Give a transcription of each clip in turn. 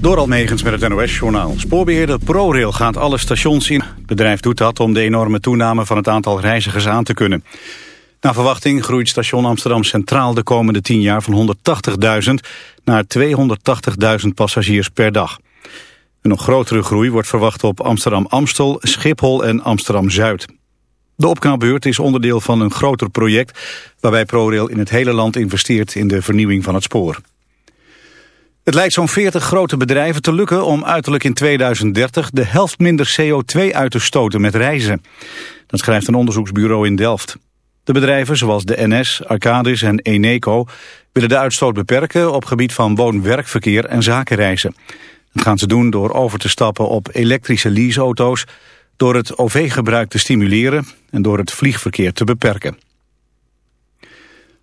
Door Almegens met het NOS-journaal. Spoorbeheerder ProRail gaat alle stations in. Het bedrijf doet dat om de enorme toename van het aantal reizigers aan te kunnen. Naar verwachting groeit station Amsterdam Centraal de komende 10 jaar van 180.000 naar 280.000 passagiers per dag. Een nog grotere groei wordt verwacht op Amsterdam-Amstel, Schiphol en Amsterdam-Zuid. De opknapbeurt is onderdeel van een groter project waarbij ProRail in het hele land investeert in de vernieuwing van het spoor. Het lijkt zo'n 40 grote bedrijven te lukken om uiterlijk in 2030 de helft minder CO2 uit te stoten met reizen. Dat schrijft een onderzoeksbureau in Delft. De bedrijven zoals de NS, Arcadis en Eneco willen de uitstoot beperken op gebied van woon-werkverkeer en zakenreizen. Dat gaan ze doen door over te stappen op elektrische leaseauto's, door het OV-gebruik te stimuleren en door het vliegverkeer te beperken.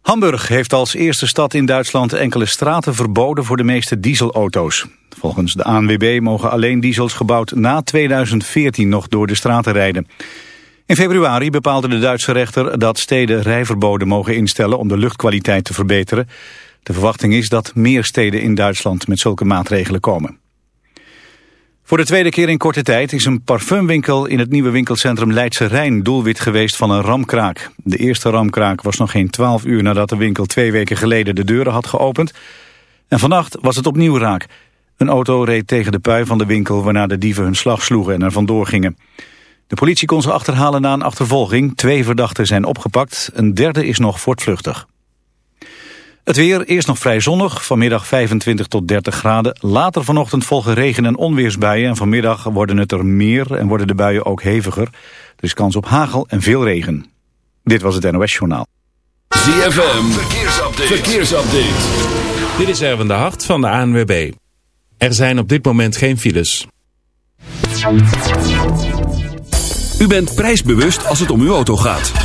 Hamburg heeft als eerste stad in Duitsland enkele straten verboden voor de meeste dieselauto's. Volgens de ANWB mogen alleen diesels gebouwd na 2014 nog door de straten rijden. In februari bepaalde de Duitse rechter dat steden rijverboden mogen instellen om de luchtkwaliteit te verbeteren. De verwachting is dat meer steden in Duitsland met zulke maatregelen komen. Voor de tweede keer in korte tijd is een parfumwinkel in het nieuwe winkelcentrum Leidse Rijn doelwit geweest van een ramkraak. De eerste ramkraak was nog geen twaalf uur nadat de winkel twee weken geleden de deuren had geopend. En vannacht was het opnieuw raak. Een auto reed tegen de pui van de winkel waarna de dieven hun slag sloegen en er vandoor gingen. De politie kon ze achterhalen na een achtervolging. Twee verdachten zijn opgepakt, een derde is nog voortvluchtig. Het weer, eerst nog vrij zonnig, vanmiddag 25 tot 30 graden. Later vanochtend volgen regen- en onweersbuien... en vanmiddag worden het er meer en worden de buien ook heviger. Er is kans op hagel en veel regen. Dit was het NOS Journaal. ZFM, verkeersupdate. verkeersupdate. Dit is Erwin de Hart van de ANWB. Er zijn op dit moment geen files. U bent prijsbewust als het om uw auto gaat.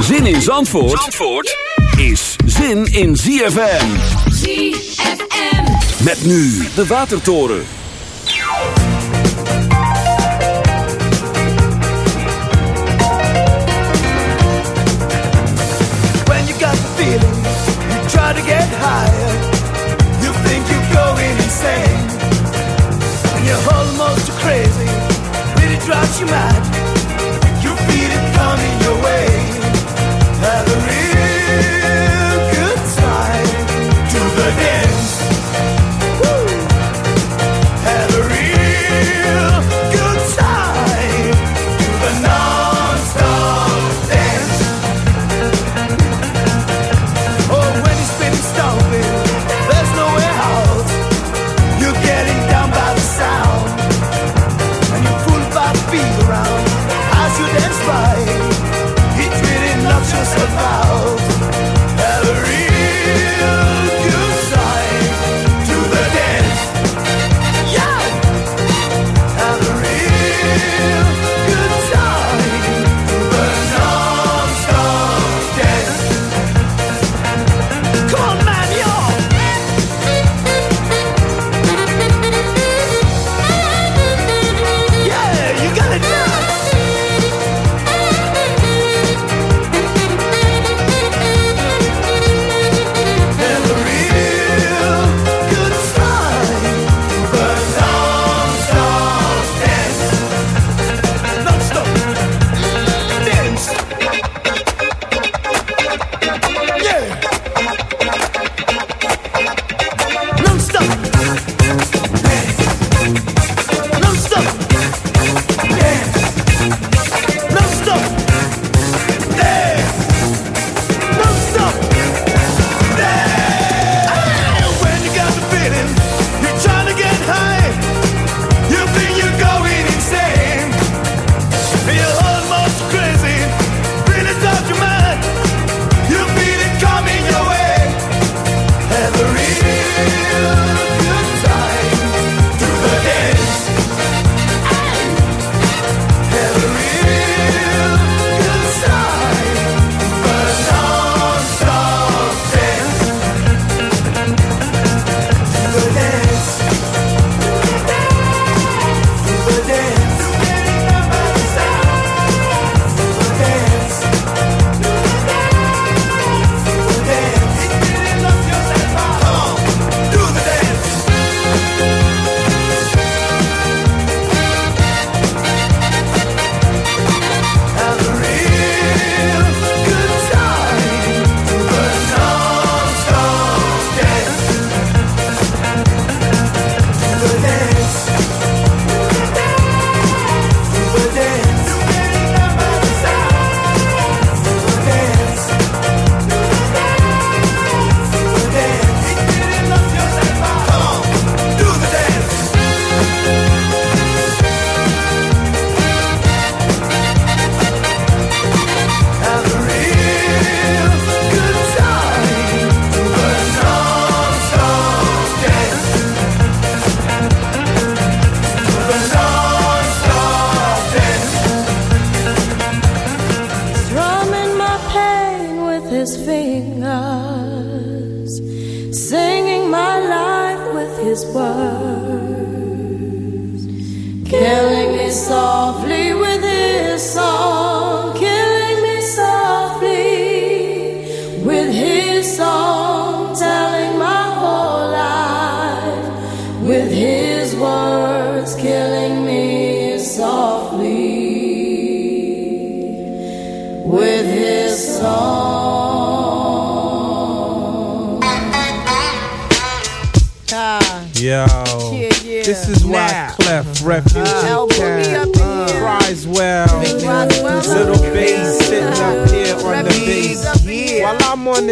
Zin in Zandvoort, Zandvoort is zin in ZFM. ZFM. Met nu de Watertoren. When you got the feeling, you try to get higher. You think you're going insane. And you're almost crazy. Really drives you mad.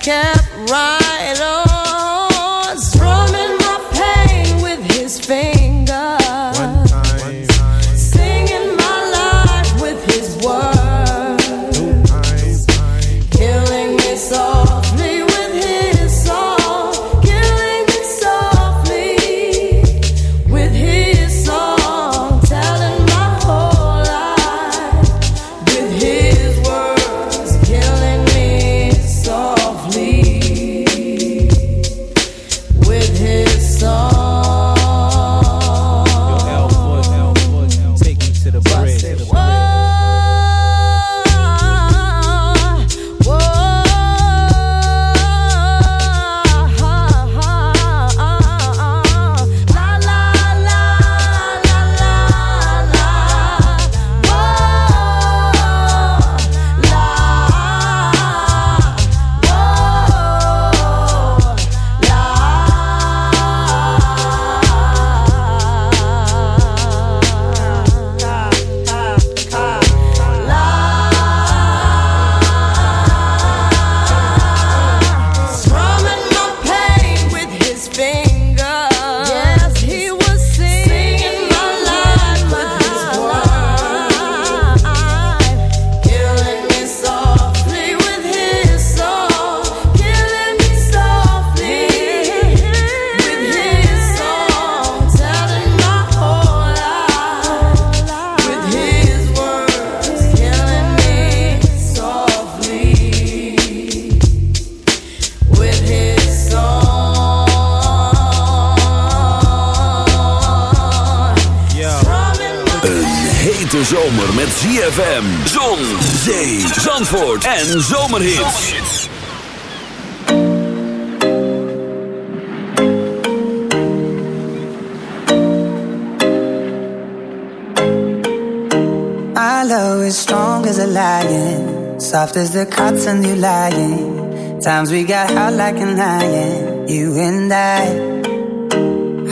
kept right on, hete zomer met ZFM, zon, zee, zandvoort en zomerhits. Our love is strong as a lion, soft as the cotton you lying. Times we got hot like an iron, you and I.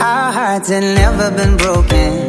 Our hearts had never been broken.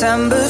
September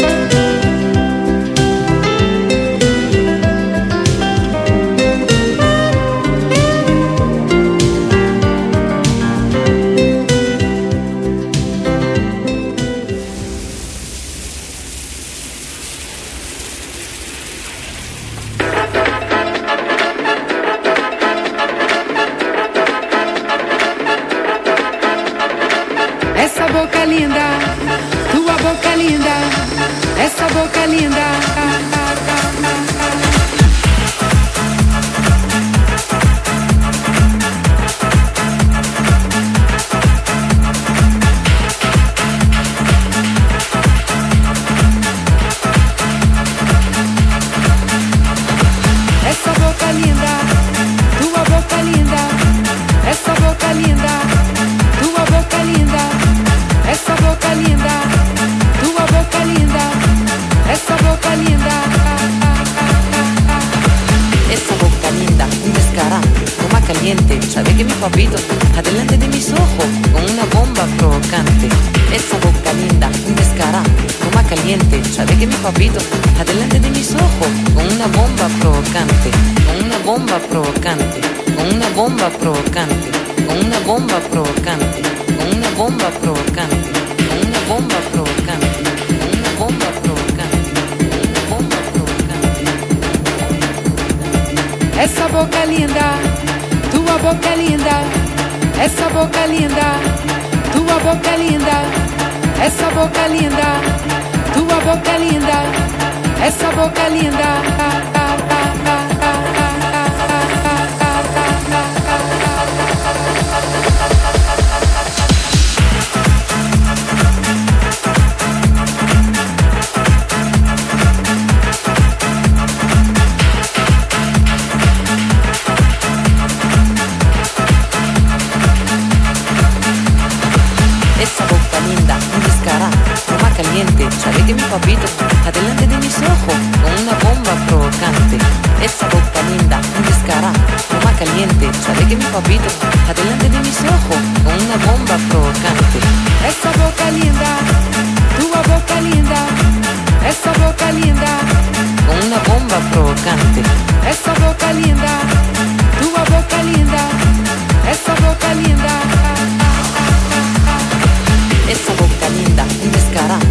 Linda, essa boca linda. Caliente, sabe que mi papito está delante de mis ojos con una bomba provocante. Esa boca linda, un descarado, toma caliente, sabe que mi papito está delante de mis ojos con una bomba provocante. Essa boca linda, tua boca linda. Essa boca linda, Con una bomba provocante. essa boca linda, tua boca linda. Essa boca linda. Esa boca linda, un toma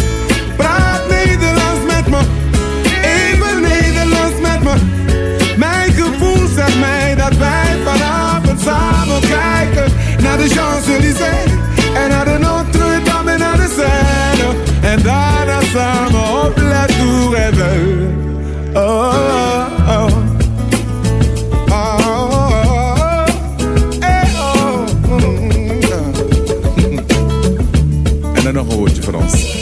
samen kijken naar de Champs-Élysées en naar de Notre-Dame en naar de Seine. En daarna samen op La Tour Eiffel. Oh, oh, oh. oh, hey, mm. En dan nog een woordje Frans.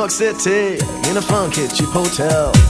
York City in a funky cheap hotel.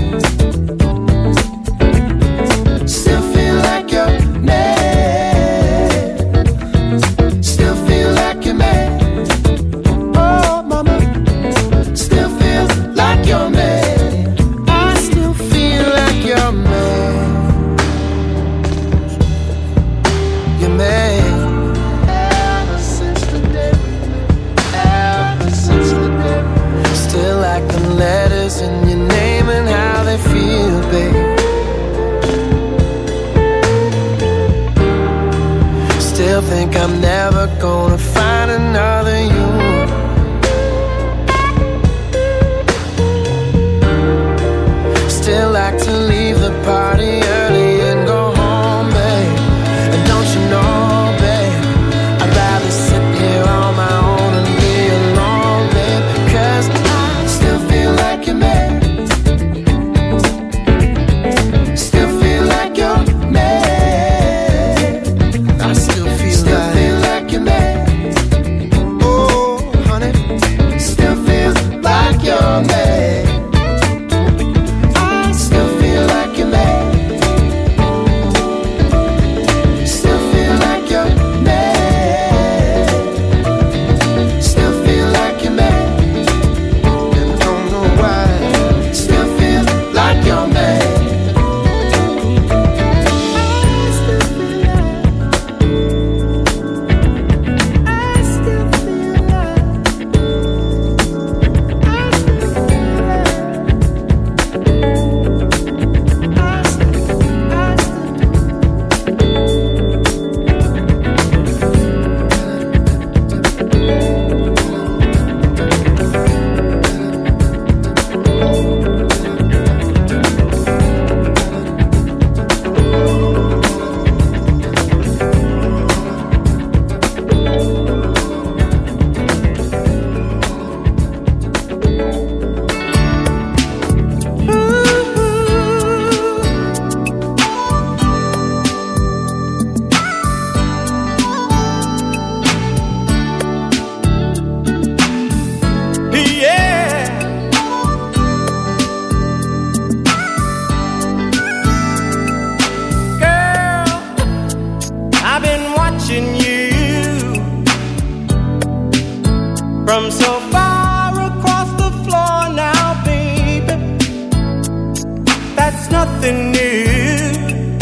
nothing new.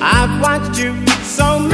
I've watched you so much.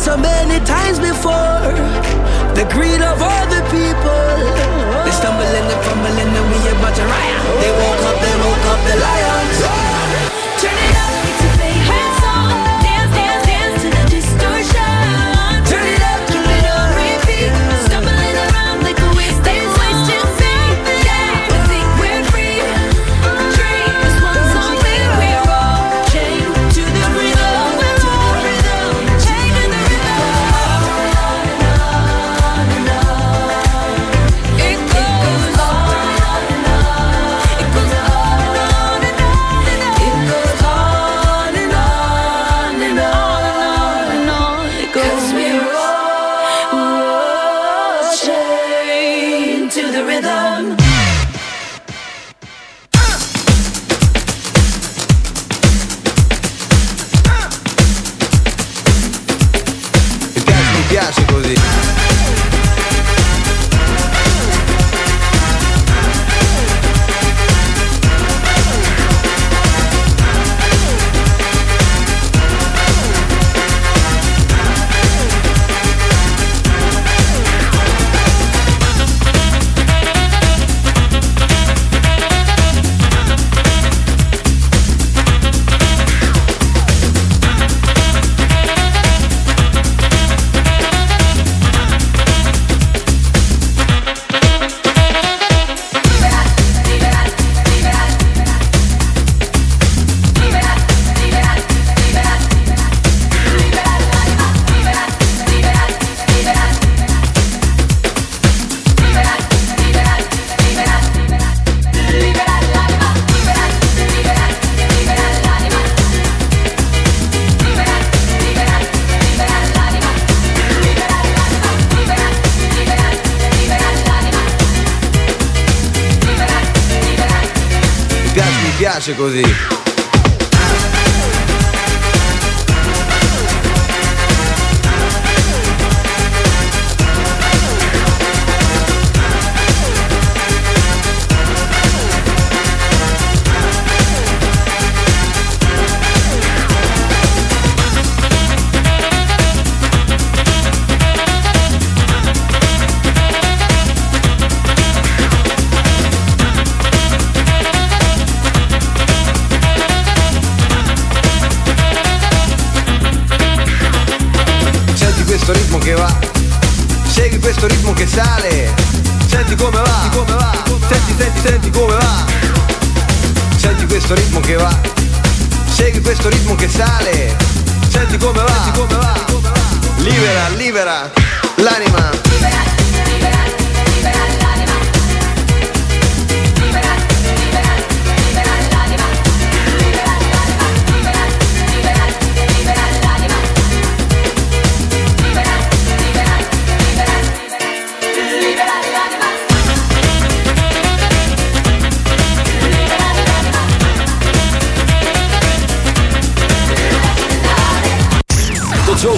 so many times before. The greed of piace così. che sale. Senti come va, Senti come va. Libera, libera L'anima.